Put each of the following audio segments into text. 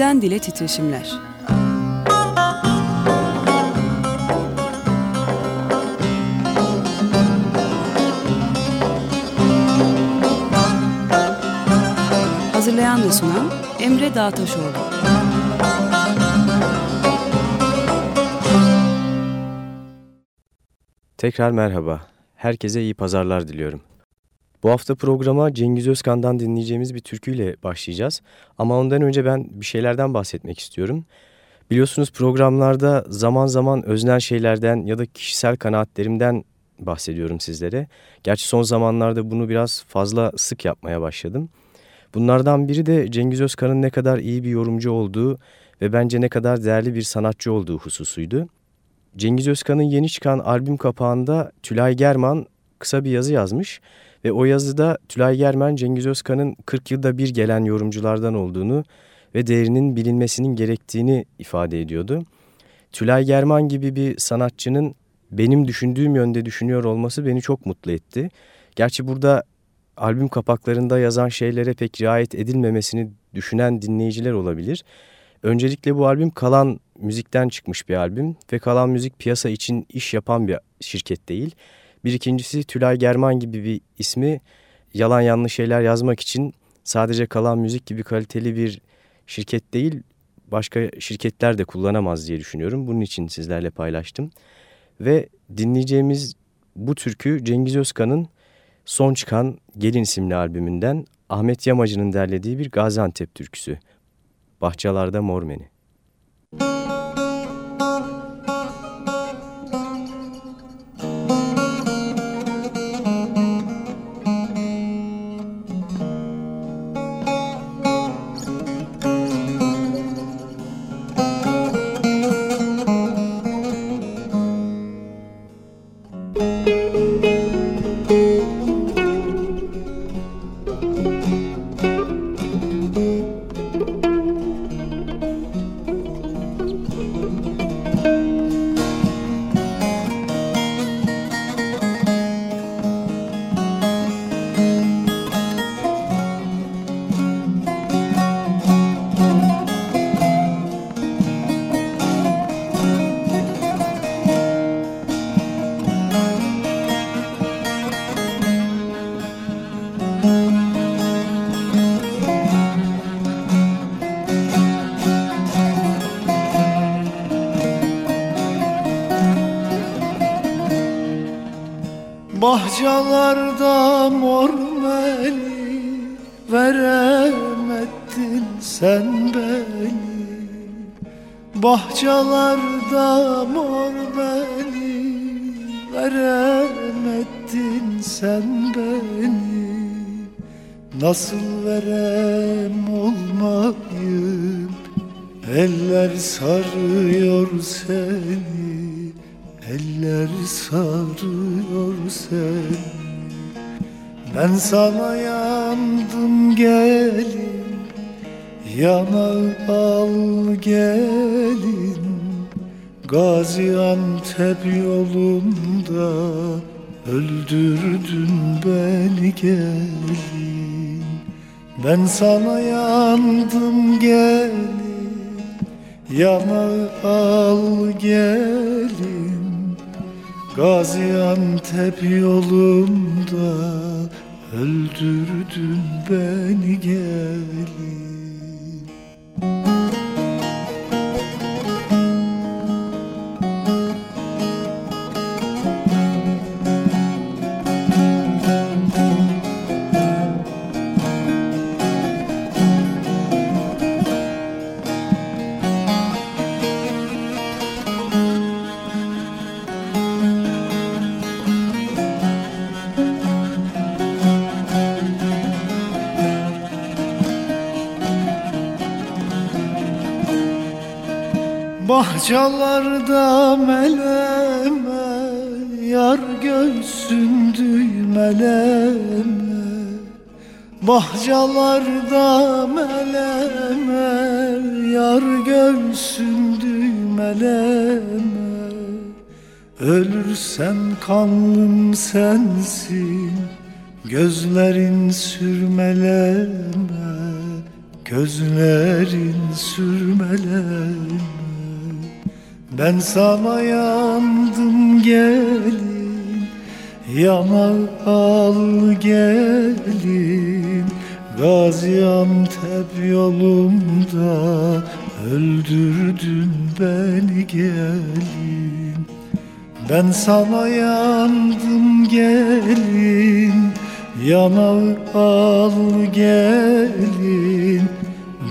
Dilden dile titreşimler. Hazırlayan ve sunan Emre Dağtaşoğlu. Tekrar merhaba. Herkese iyi pazarlar diliyorum. Bu hafta programa Cengiz Özkan'dan dinleyeceğimiz bir türküyle başlayacağız. Ama ondan önce ben bir şeylerden bahsetmek istiyorum. Biliyorsunuz programlarda zaman zaman öznel şeylerden ya da kişisel kanaatlerimden bahsediyorum sizlere. Gerçi son zamanlarda bunu biraz fazla sık yapmaya başladım. Bunlardan biri de Cengiz Özkan'ın ne kadar iyi bir yorumcu olduğu ve bence ne kadar değerli bir sanatçı olduğu hususuydu. Cengiz Özkan'ın yeni çıkan albüm kapağında Tülay German kısa bir yazı yazmış o yazıda Tülay Germen Cengiz Özkan'ın 40 yılda bir gelen yorumculardan olduğunu ve değerinin bilinmesinin gerektiğini ifade ediyordu. Tülay German gibi bir sanatçının benim düşündüğüm yönde düşünüyor olması beni çok mutlu etti. Gerçi burada albüm kapaklarında yazan şeylere pek riayet edilmemesini düşünen dinleyiciler olabilir. Öncelikle bu albüm Kalan Müzik'ten çıkmış bir albüm ve Kalan Müzik piyasa için iş yapan bir şirket değil. Bir ikincisi Tülay German gibi bir ismi yalan yanlış şeyler yazmak için sadece Kalan Müzik gibi kaliteli bir şirket değil başka şirketler de kullanamaz diye düşünüyorum. Bunun için sizlerle paylaştım. Ve dinleyeceğimiz bu türkü Cengiz Özkan'ın son çıkan Gelin isimli albümünden Ahmet Yamacı'nın derlediği bir Gaziantep türküsü. Bahçalarda Mormeni. Sen beni Bahçalarda mor meli Veremedin sen beni. Nasıl verem olmayıp Eller sarıyor seni. Eller sarıyor sen Ben sana yandım gelin Yana al gelin Gaziantep yolunda Öldürdün beni gelin. Ben sana yandım gelin Yana al gelin Gaziantep yolunda öldürdün beni gelin Bahçalarda meleme Yar göğsün düğmeleme Bahçalarda meleme Yar göğsün düğmeleme Ölürsen kanlım sensin Gözlerin sürmeleme. Gözlerin sürmeler Ben sana yandım gelin Yana al gelin. Gaziantep yolunda Öldürdün beni gelin. Ben sana yandım gelin Yana al gelin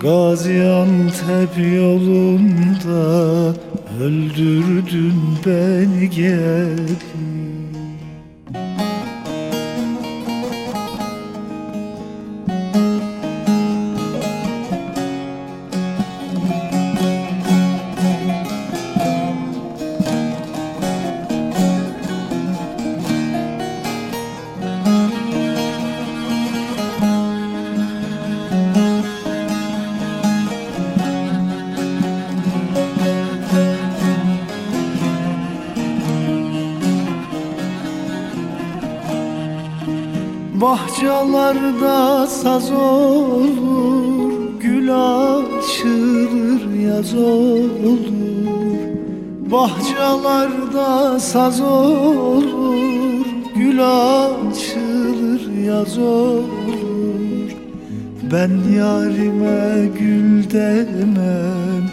Gaziantep yolunda Öldürdün beni gelin saz olur Gül açılır yaz olur. Bahçalarda saz olur Gül açılır yaz olur. Ben yarime gül demem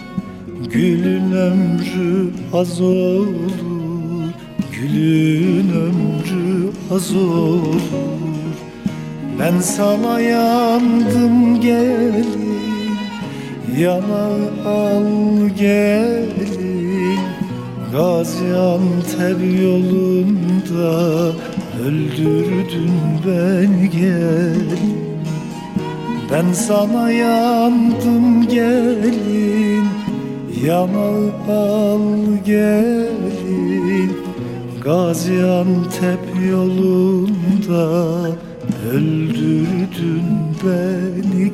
Gülün ömrü az olur. Gülün ömrü az olur ben sana yandım gelin. Yana al gelin. Gaziantep yolunda Öldürdün ben gelin. Ben sana yandım gelin. Yana al gelin. Gaziantep yolunda Öldürdün beni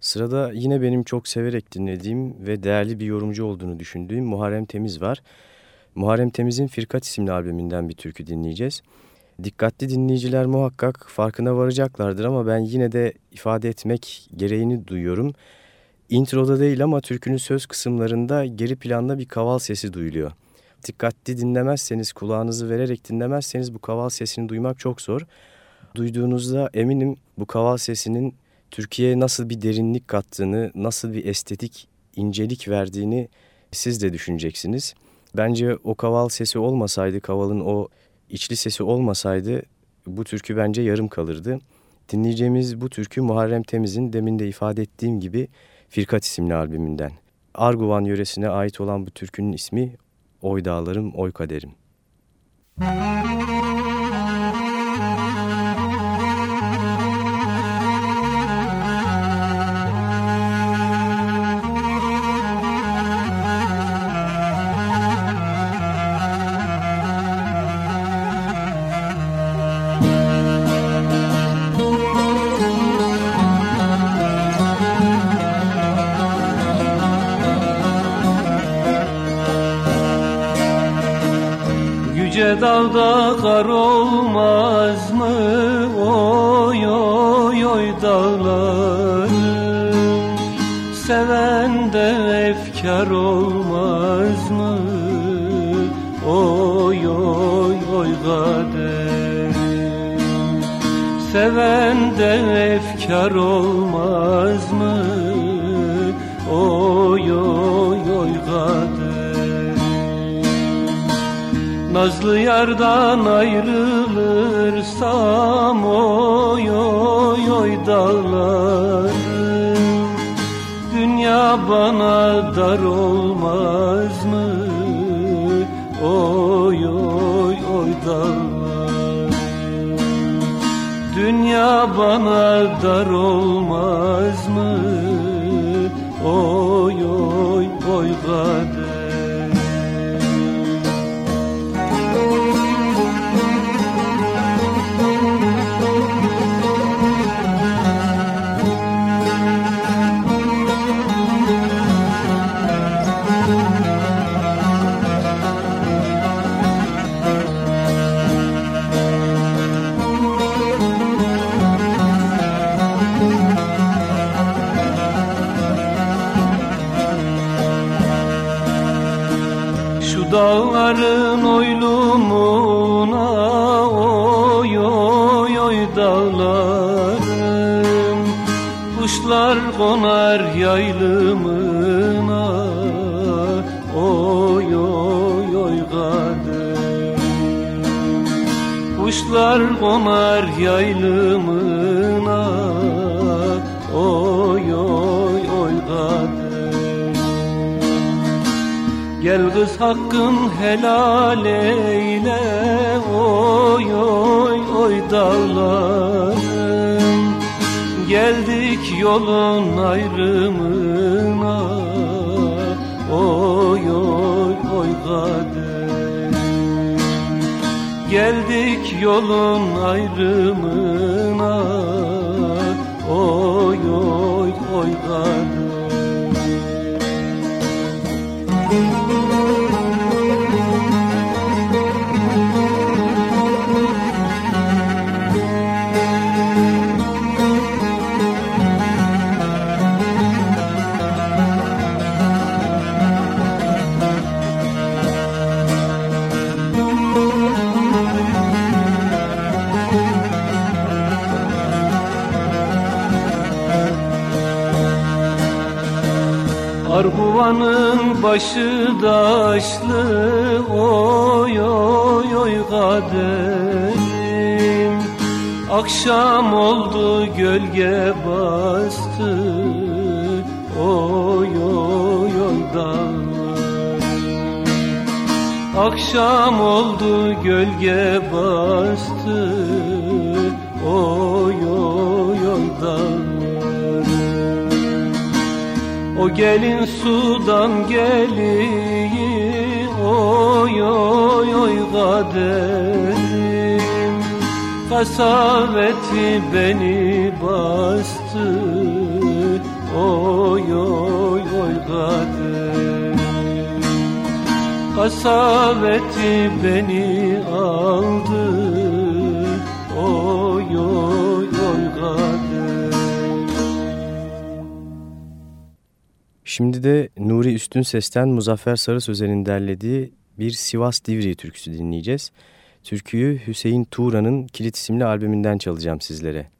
Sırada yine benim çok severek dinlediğim ve değerli bir yorumcu olduğunu düşündüğüm Muharrem Temiz var. Muharrem Temiz'in Firkat isimli albümünden bir türkü dinleyeceğiz. Dikkatli dinleyiciler muhakkak farkına varacaklardır ama ben yine de ifade etmek gereğini duyuyorum. Introda değil ama türkünün söz kısımlarında geri planda bir kaval sesi duyuluyor dikkatli dinlemezseniz, kulağınızı vererek dinlemezseniz bu kaval sesini duymak çok zor. Duyduğunuzda eminim bu kaval sesinin Türkiye'ye nasıl bir derinlik kattığını, nasıl bir estetik incelik verdiğini siz de düşüneceksiniz. Bence o kaval sesi olmasaydı, kavalın o içli sesi olmasaydı bu türkü bence yarım kalırdı. Dinleyeceğimiz bu türkü Muharrem Temiz'in demin de ifade ettiğim gibi Firkat isimli albümünden. Arguvan yöresine ait olan bu türkünün ismi Oy dağlarım, oy kaderim. Müzik Seven de efkar olmaz mı? Oy oy oy kader Nazlı yardan ayrılırsam oy oy oy dağlarım Dünya bana dar olmaz Dünya bana dar olmaz mı? Oy oy oy kader Kuşlar konar yaylımına Oy oy oy kader Gel kız hakkın helal eyle Oy oy oy dağlarım. Geldik yolun ayrımına Geldik yolun ayrımına başı daşlı Oy oy oy kaderim. Akşam oldu gölge bastı Oy oy oy dağlar. Akşam oldu gölge bastı o gelin sudan geliyi Oy oy oy kaderim. Kasaveti beni bastı Oy oy oy kaderim. Kasaveti beni aldı Üstün Ses'ten Muzaffer Sarı Sözen'in derlediği bir Sivas Divri türküsü dinleyeceğiz. Türküyü Hüseyin Tuğra'nın Kilit isimli albümünden çalacağım sizlere.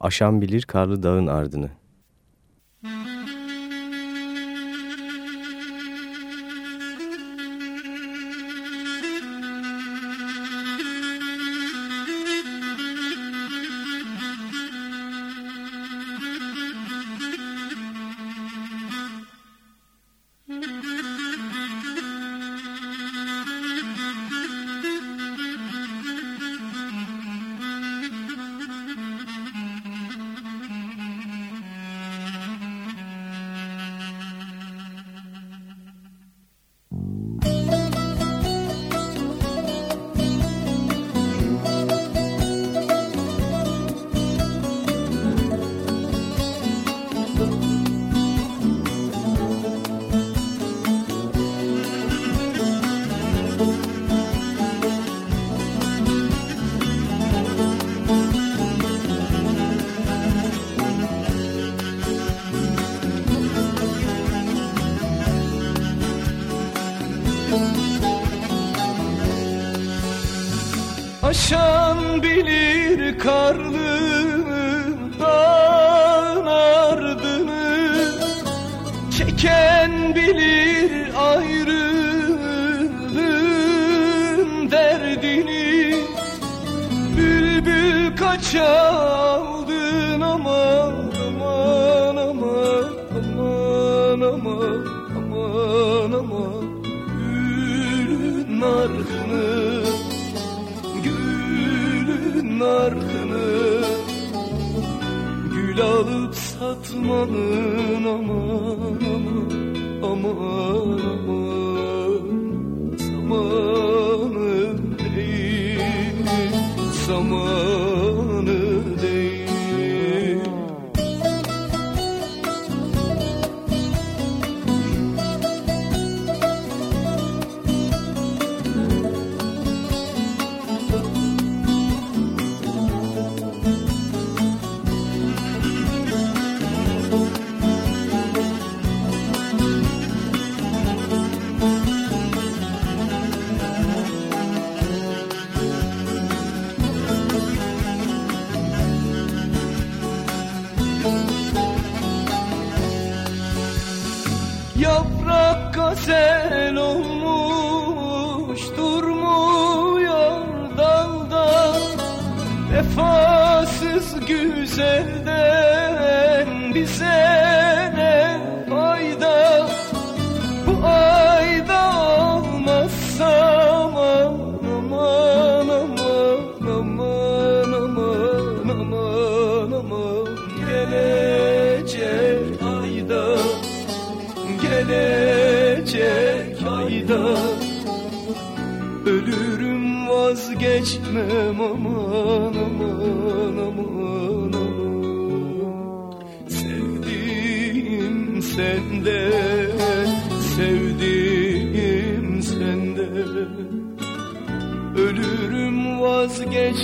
Aşan bilir karlı dağın ardını. Aşan Kaçaldın aman aman aman aman aman aman aman. Gülün ardını gülün ardını. Gül alıp satmanın aman aman aman aman. Zamanı değil, zamanı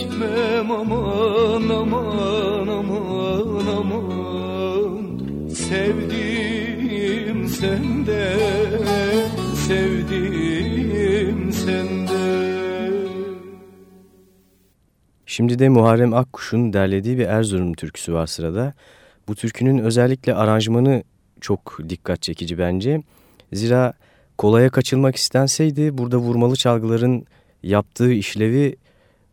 vazgeçmem aman aman aman aman Sevdiğim sende sevdiğim sende Şimdi de Muharrem Akkuş'un derlediği bir Erzurum türküsü var sırada. Bu türkünün özellikle aranjmanı çok dikkat çekici bence. Zira kolaya kaçılmak istenseydi burada vurmalı çalgıların yaptığı işlevi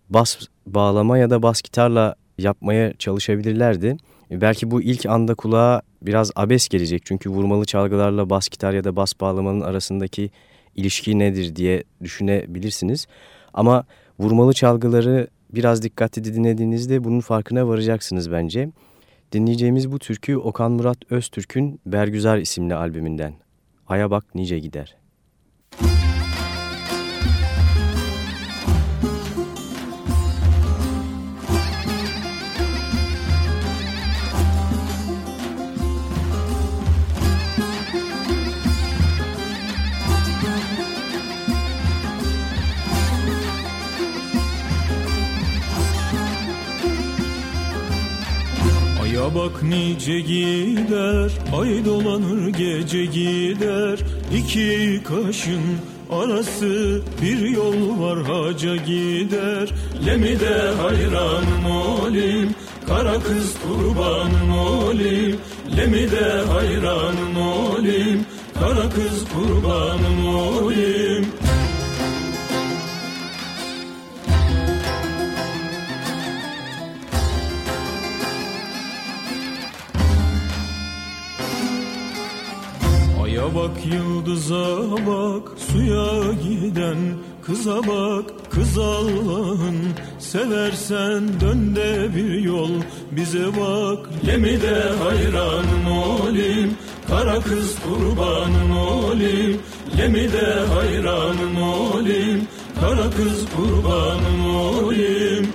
bas bağlama ya da bas gitarla yapmaya çalışabilirlerdi. Belki bu ilk anda kulağa biraz abes gelecek çünkü vurmalı çalgılarla bas gitar ya da bas bağlamanın arasındaki ilişki nedir diye düşünebilirsiniz. Ama vurmalı çalgıları biraz dikkatli dinlediğinizde bunun farkına varacaksınız bence. Dinleyeceğimiz bu türkü Okan Murat Öztürk'ün Bergüzar isimli albümünden. Aya bak nice gider. Aya bak nice gider, ay dolanır gece gider. İki kaşın arası bir yol var haca gider. Lemi de hayranım olim, kara kız kurbanım olim. Lemi de hayranım olim, kara kız kurbanım olim. Yıldıza bak suya giden kıza bak kız Allah'ın. Seversen dön de bir yol bize bak. Lemi de hayranım olim kara kız kurbanım olim Lemi de hayranım olim kara kız kurbanım olim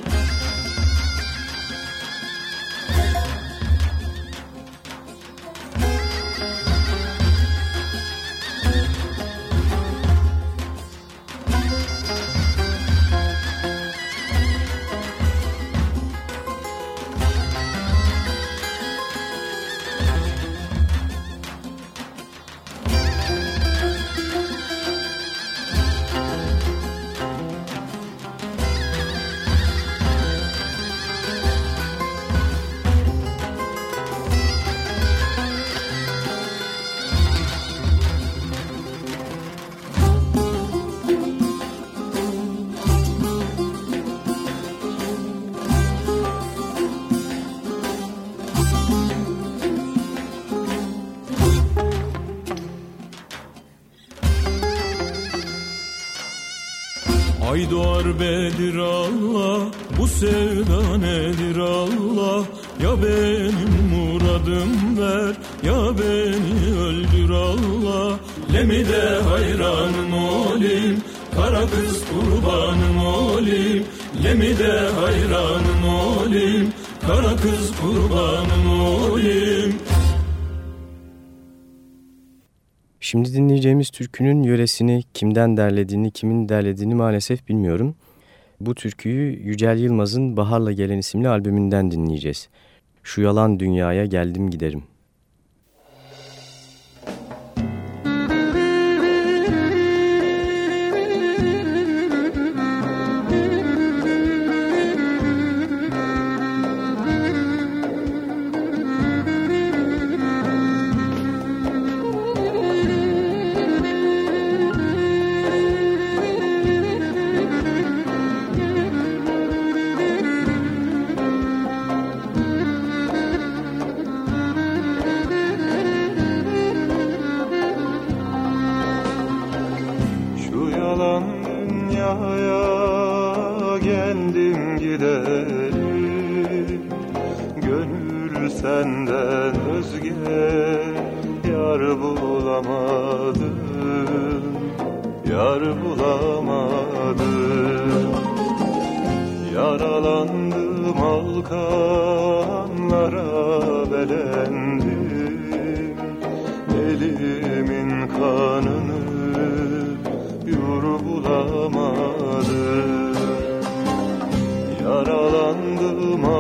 muradım ver Ya beni öldür Allah Lemi de hayranım olim Kara kız kurbanım olim Lemi de hayranım olim Kara kız kurbanım olim Şimdi dinleyeceğimiz türkünün yöresini kimden derlediğini, kimin derlediğini maalesef bilmiyorum. Bu türküyü Yücel Yılmaz'ın Baharla Gelen isimli albümünden dinleyeceğiz. Şu yalan dünyaya geldim giderim.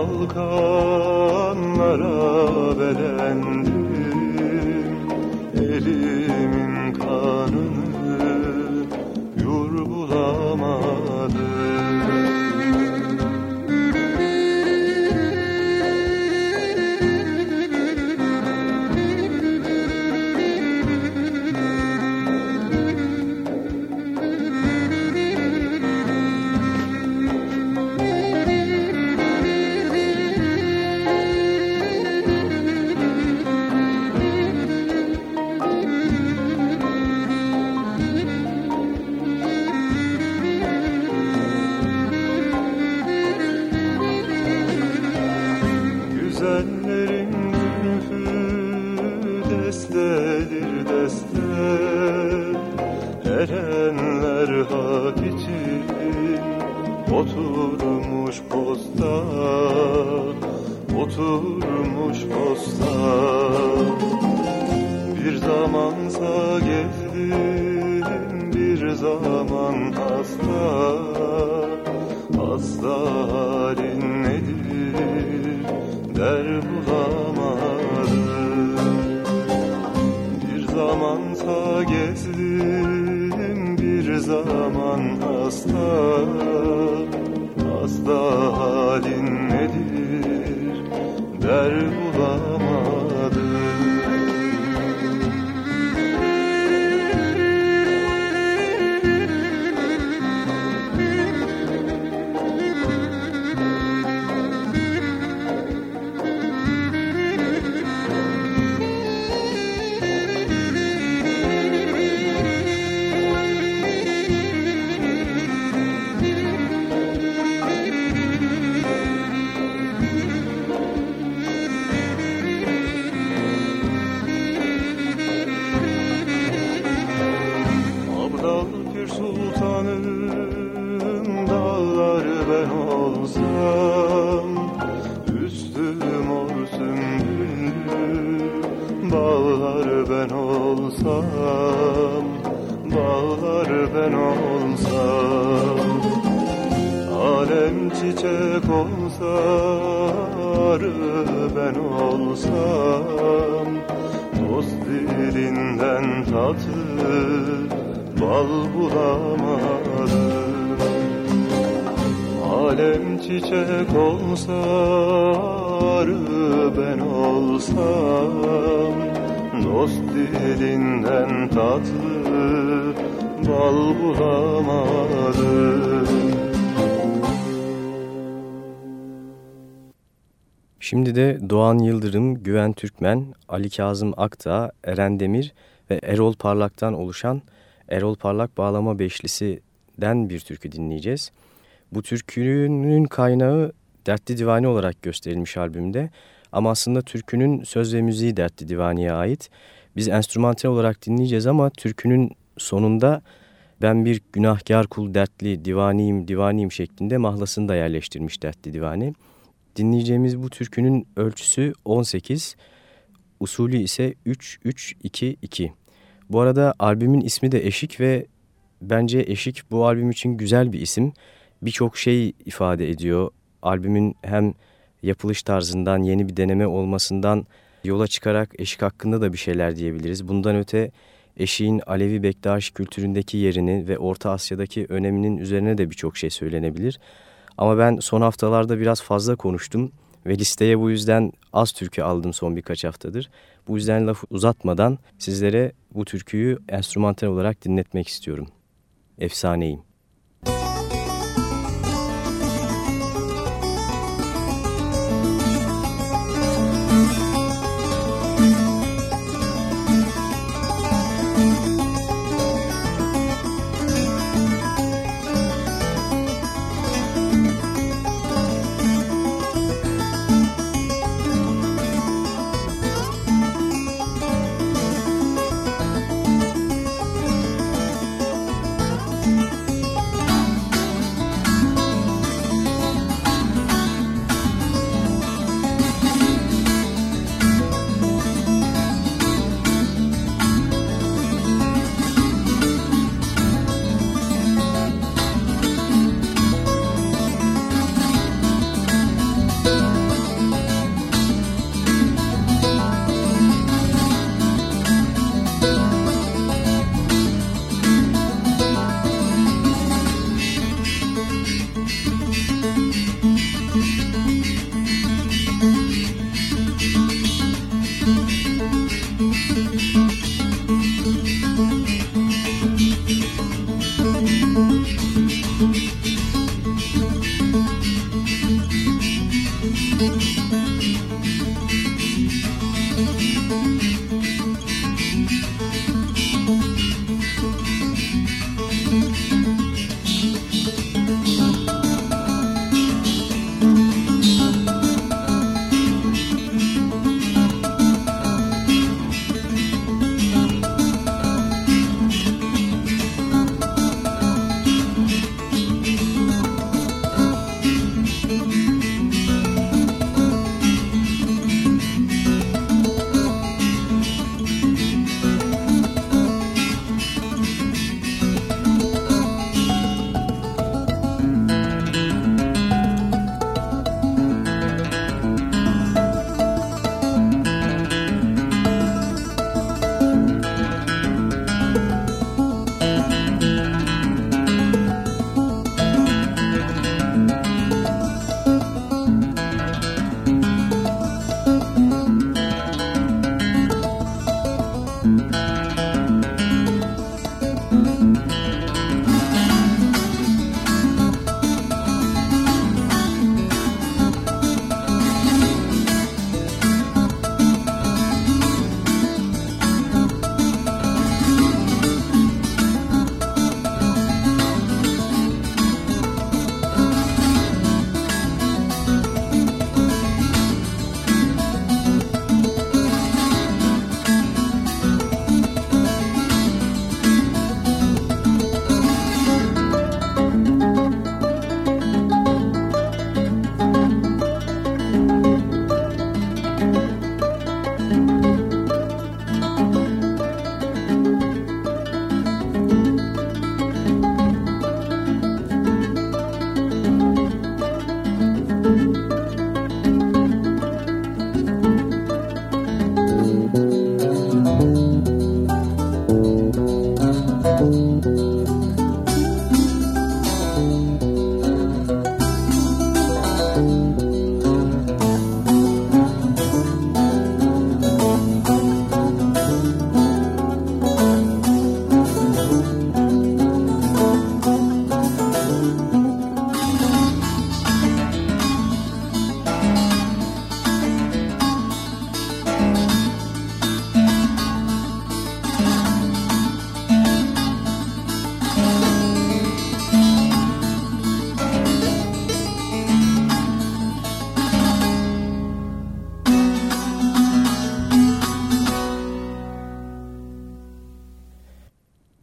Welcome. Şimdi de Doğan Yıldırım, Güven Türkmen, Ali Kazım Akta, Eren Demir ve Erol Parlak'tan oluşan Erol Parlak Bağlama Beşlisi'den bir türkü dinleyeceğiz. Bu türkünün kaynağı Dertli Divani olarak gösterilmiş albümde ama aslında türkünün söz ve müziği Dertli Divani'ye ait. Biz enstrümantal olarak dinleyeceğiz ama türkünün sonunda ben bir günahkar kul dertli divaniyim divaniyim şeklinde mahlasını da yerleştirmiş Dertli Divani. Dinleyeceğimiz bu türkünün ölçüsü 18, usulü ise 3-3-2-2. Bu arada albümün ismi de Eşik ve bence Eşik bu albüm için güzel bir isim. Birçok şey ifade ediyor. Albümün hem yapılış tarzından, yeni bir deneme olmasından yola çıkarak Eşik hakkında da bir şeyler diyebiliriz. Bundan öte Eşik'in Alevi Bektaş kültüründeki yerini ve Orta Asya'daki öneminin üzerine de birçok şey söylenebilir. Ama ben son haftalarda biraz fazla konuştum ve listeye bu yüzden az türkü aldım son birkaç haftadır. Bu yüzden lafı uzatmadan sizlere bu türküyü enstrümantal olarak dinletmek istiyorum. Efsaneyim.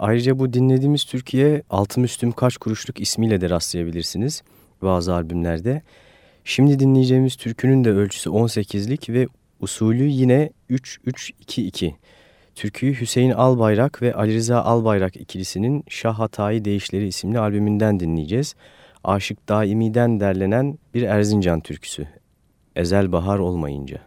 Ayrıca bu dinlediğimiz Türkiye Altı Müslüm Kaç Kuruşluk ismiyle de rastlayabilirsiniz bazı albümlerde. Şimdi dinleyeceğimiz türkünün de ölçüsü 18'lik ve usulü yine 3-3-2-2. Türküyü Hüseyin Albayrak ve Ali Rıza Albayrak ikilisinin Şah Hatayı Değişleri isimli albümünden dinleyeceğiz. Aşık Daimi'den derlenen bir Erzincan türküsü. Ezel Bahar Olmayınca.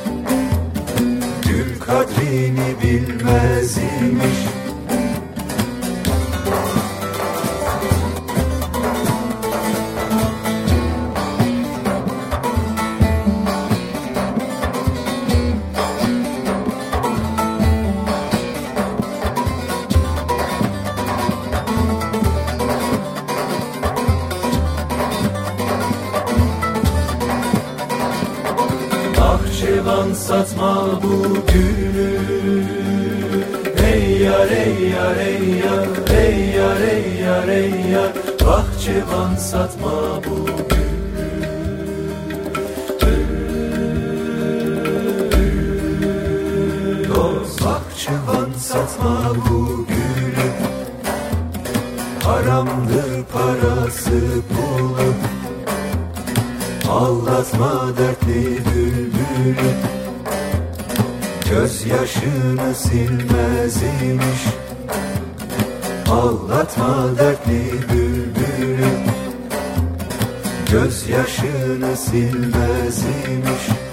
Değerini bilmez imiş. Gözyaşını silmez imiş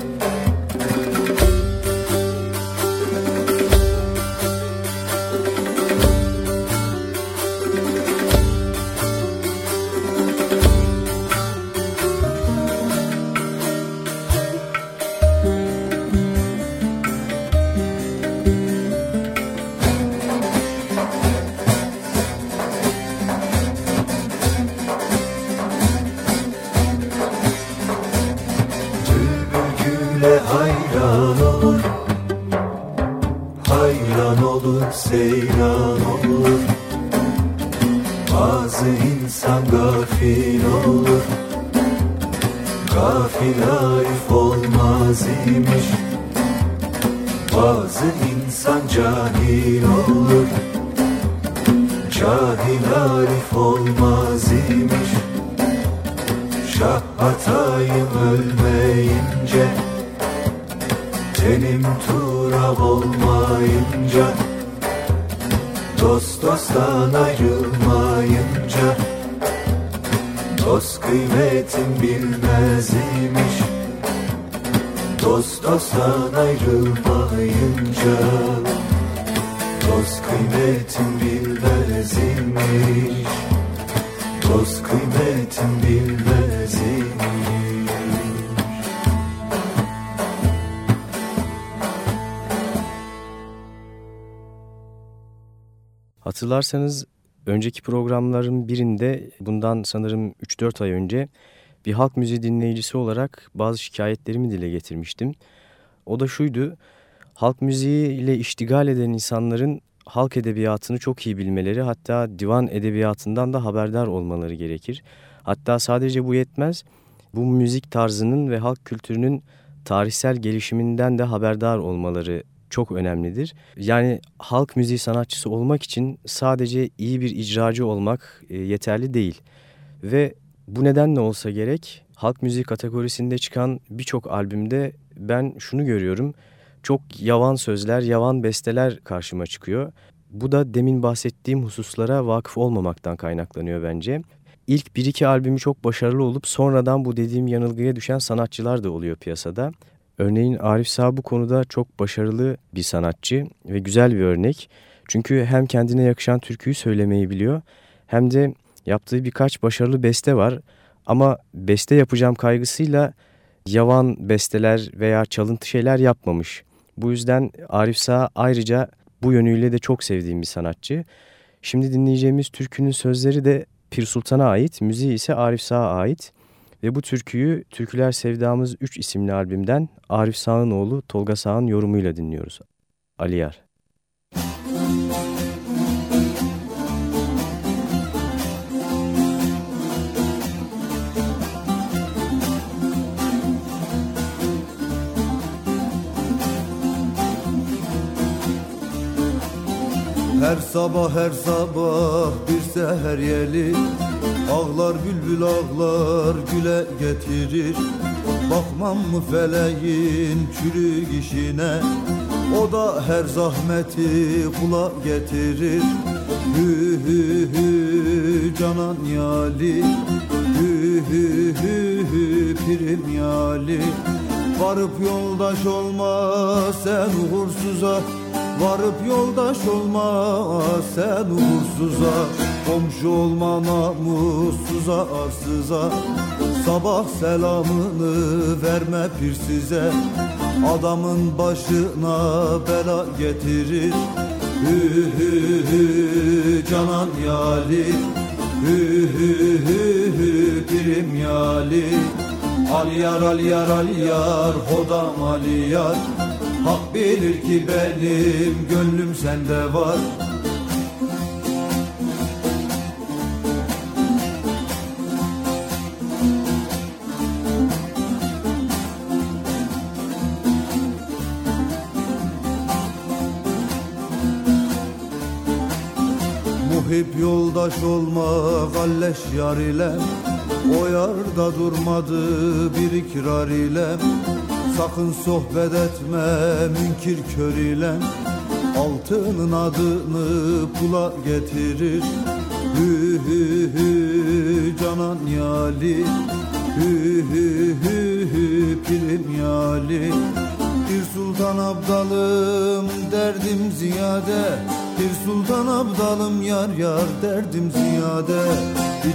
Hatırlarsanız önceki programların birinde bundan sanırım 3-4 ay önce bir halk müziği dinleyicisi olarak bazı şikayetlerimi dile getirmiştim. O da şuydu, halk müziği ile iştigal eden insanların halk edebiyatını çok iyi bilmeleri hatta divan edebiyatından da haberdar olmaları gerekir. Hatta sadece bu yetmez, bu müzik tarzının ve halk kültürünün tarihsel gelişiminden de haberdar olmaları çok önemlidir. Yani halk müziği sanatçısı olmak için sadece iyi bir icracı olmak e, yeterli değil. Ve bu nedenle olsa gerek halk müziği kategorisinde çıkan birçok albümde ben şunu görüyorum. Çok yavan sözler, yavan besteler karşıma çıkıyor. Bu da demin bahsettiğim hususlara vakıf olmamaktan kaynaklanıyor bence. İlk bir iki albümü çok başarılı olup sonradan bu dediğim yanılgıya düşen sanatçılar da oluyor piyasada. Örneğin Arif Sağ bu konuda çok başarılı bir sanatçı ve güzel bir örnek. Çünkü hem kendine yakışan türküyü söylemeyi biliyor hem de yaptığı birkaç başarılı beste var. Ama beste yapacağım kaygısıyla yavan besteler veya çalıntı şeyler yapmamış. Bu yüzden Arif Sağ ayrıca bu yönüyle de çok sevdiğim bir sanatçı. Şimdi dinleyeceğimiz türkünün sözleri de Pir Sultan'a ait, müziği ise Arif Sağ'a ait. Ve bu türküyü Türküler Sevdamız 3 isimli albümden Arif Sağ'ın oğlu Tolga Sağ'ın yorumuyla dinliyoruz. Aliyar. Her sabah her sabah bir seher yeli Ağlar bülbül ağlar güle getirir. Bakmam mı feleğin çürük işine? O da her zahmeti kula getirir. Hü hü hü canan yali. Hü hü hü hü pirim yali. Varıp yoldaş olma sen uğursuza. Varıp yoldaş olma sen uğursuza Komşu olma namussuza arsıza Sabah selamını verme pir size Adamın başına bela getirir Hü hü hü canan yali. Hü hü hü hü pirim yali. Al yar al yar hodam al yar. Hak bilir ki benim gönlüm sende var Muhip yoldaş olma galleş yar ile O yarda durmadı bir ikrar ile. Sakın sohbet etme münkir kör ile Altının adını pula getirir. Hü hü hü canan yali Hü hü hü hü pirim yali. Bir sultan abdalım derdim ziyade Bir sultan abdalım yar yar derdim ziyade.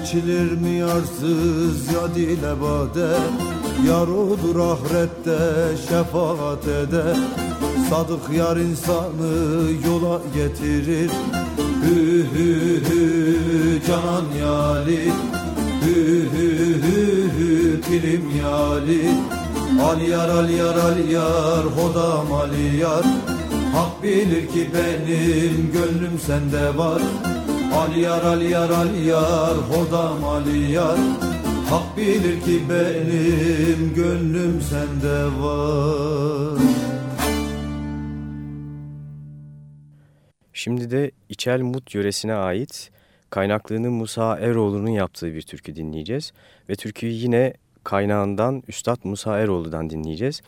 İçilir mi yarsız ya dile bade? Yar odur ahirette şefaat eder. Sadık yar insanı yola getirir. Hü hü hü canan yali. Hü hü hü hü pirim yali. Al yar al yar al yar hodam al yar Hak bilir ki benim gönlüm sende var Al yar al yar al yar hodam al yar Hak bilir ki benim gönlüm sende var Şimdi de İçel Mut yöresine ait kaynaklığını Musa Eroğlu'nun yaptığı bir türkü dinleyeceğiz. Ve türküyü yine kaynağından Üstad Musa Eroğlu'dan dinleyeceğiz.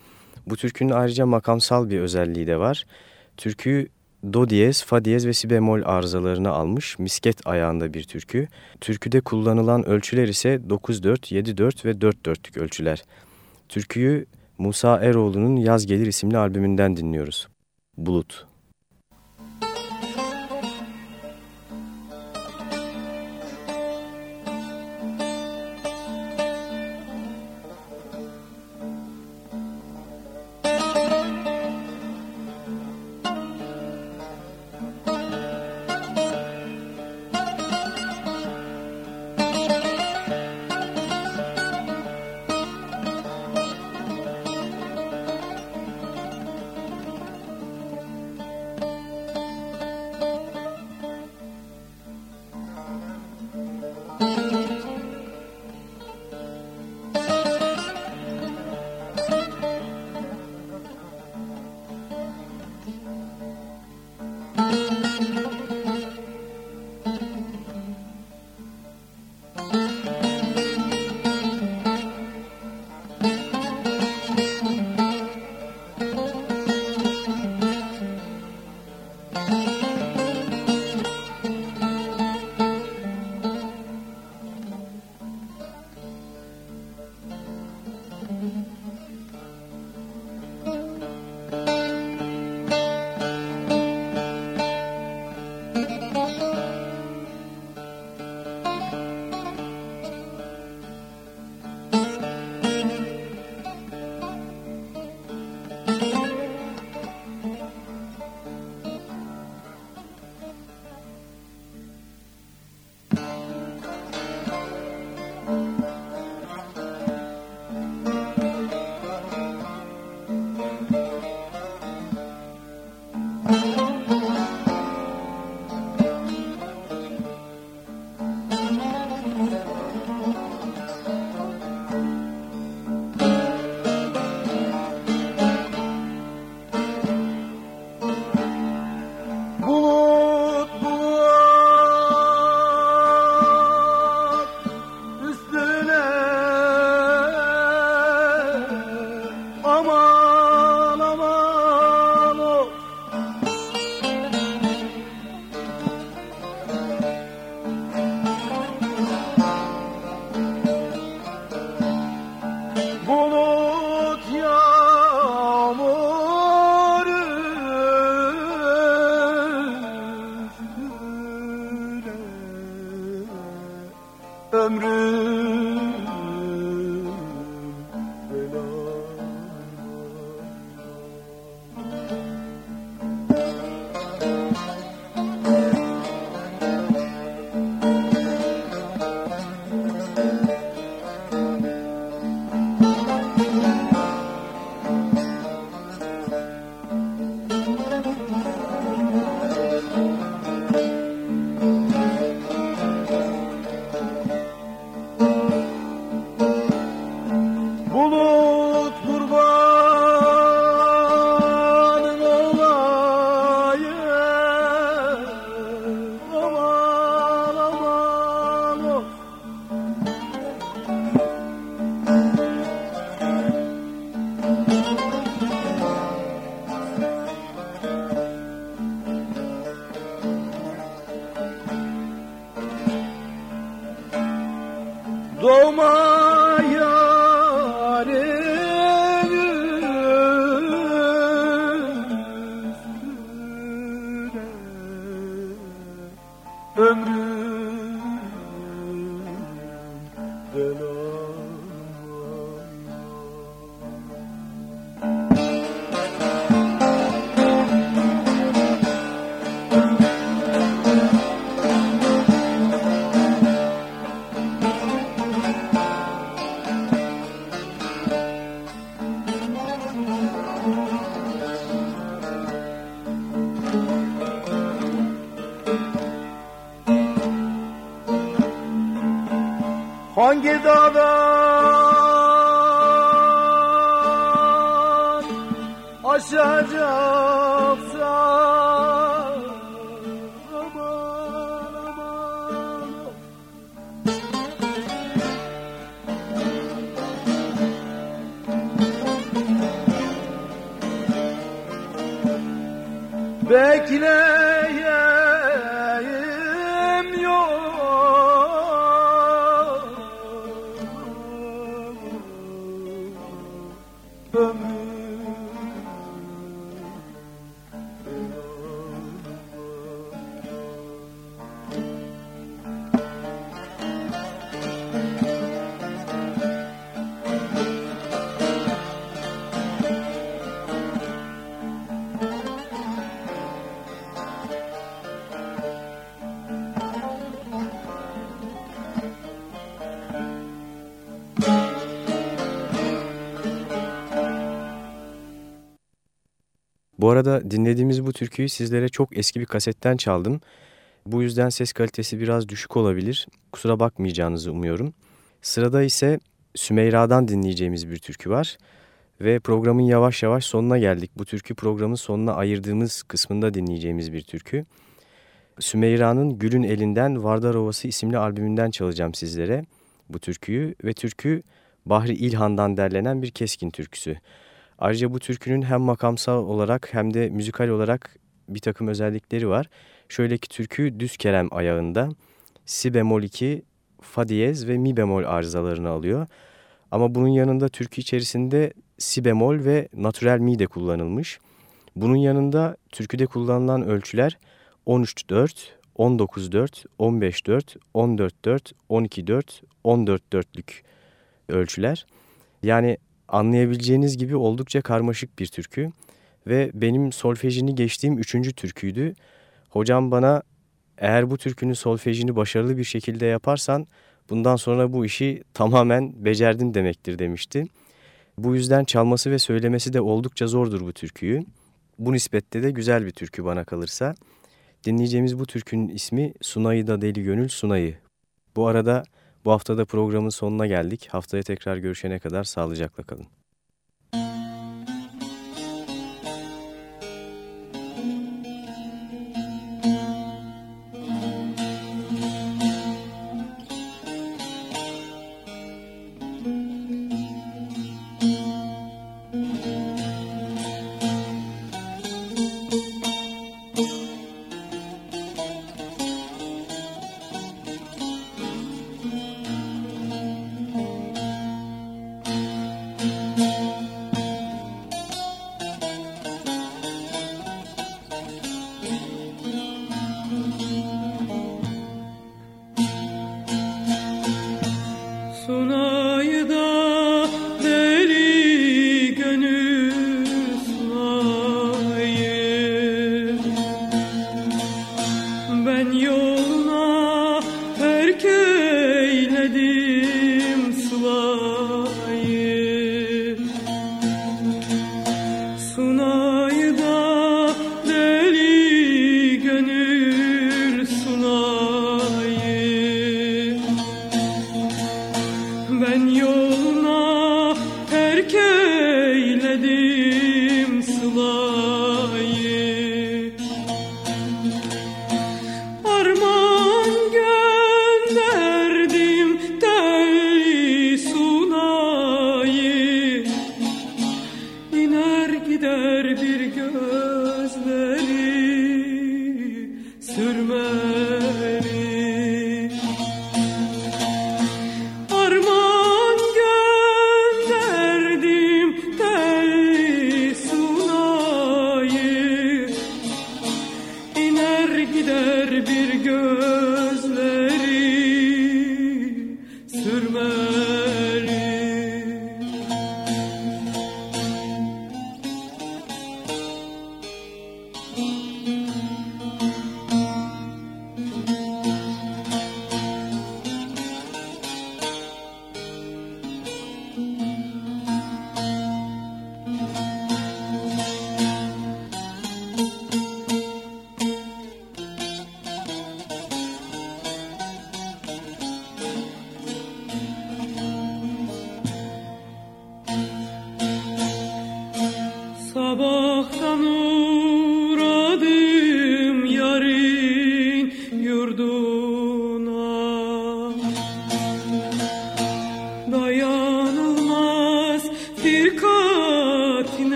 Bu türkünün ayrıca makamsal bir özelliği de var. Türkü do diyez, fa diyez ve si bemol arızalarını almış misket ayağında bir türkü. Türküde kullanılan ölçüler ise 9-4, 7-4 ve 4-4'lük ölçüler. Türküyü Musa Eroğlu'nun Yaz Gelir isimli albümünden dinliyoruz. Bulut. دوما Bu arada dinlediğimiz bu türküyü sizlere çok eski bir kasetten çaldım. Bu yüzden ses kalitesi biraz düşük olabilir. Kusura bakmayacağınızı umuyorum. Sırada ise Sümeyra'dan dinleyeceğimiz bir türkü var. Ve programın yavaş yavaş sonuna geldik. Bu türkü programın sonuna ayırdığımız kısmında dinleyeceğimiz bir türkü. Sümeyra'nın Gül'ün Elinden Vardar Ovası isimli albümünden çalacağım sizlere bu türküyü. Ve türkü Bahri İlhan'dan derlenen bir keskin türküsü. Ayrıca bu türkünün hem makamsal olarak hem de müzikal olarak bir takım özellikleri var. Şöyle ki türkü düz kerem ayağında si bemol 2, fa diyez ve mi bemol arızalarını alıyor. Ama bunun yanında türkü içerisinde si bemol ve natürel mi de kullanılmış. Bunun yanında türküde kullanılan ölçüler 13-4, 19-4, 15-4, 14-4, 12-4, 14-4'lük ölçüler. Yani anlayabileceğiniz gibi oldukça karmaşık bir türkü ve benim solfejini geçtiğim üçüncü türküydü. Hocam bana eğer bu türkünün solfejini başarılı bir şekilde yaparsan bundan sonra bu işi tamamen becerdin demektir demişti. Bu yüzden çalması ve söylemesi de oldukça zordur bu türküyü. Bu nispette de güzel bir türkü bana kalırsa. Dinleyeceğimiz bu türkünün ismi Sunayı da Deli Gönül Sunayı. Bu arada bu haftada programın sonuna geldik. Haftaya tekrar görüşene kadar sağlıcakla kalın. sürme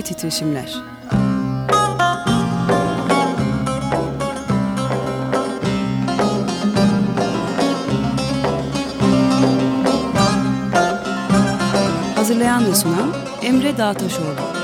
Dile titreşimler. Hazırlayan ve sunan Emre Dağtaşoğlu.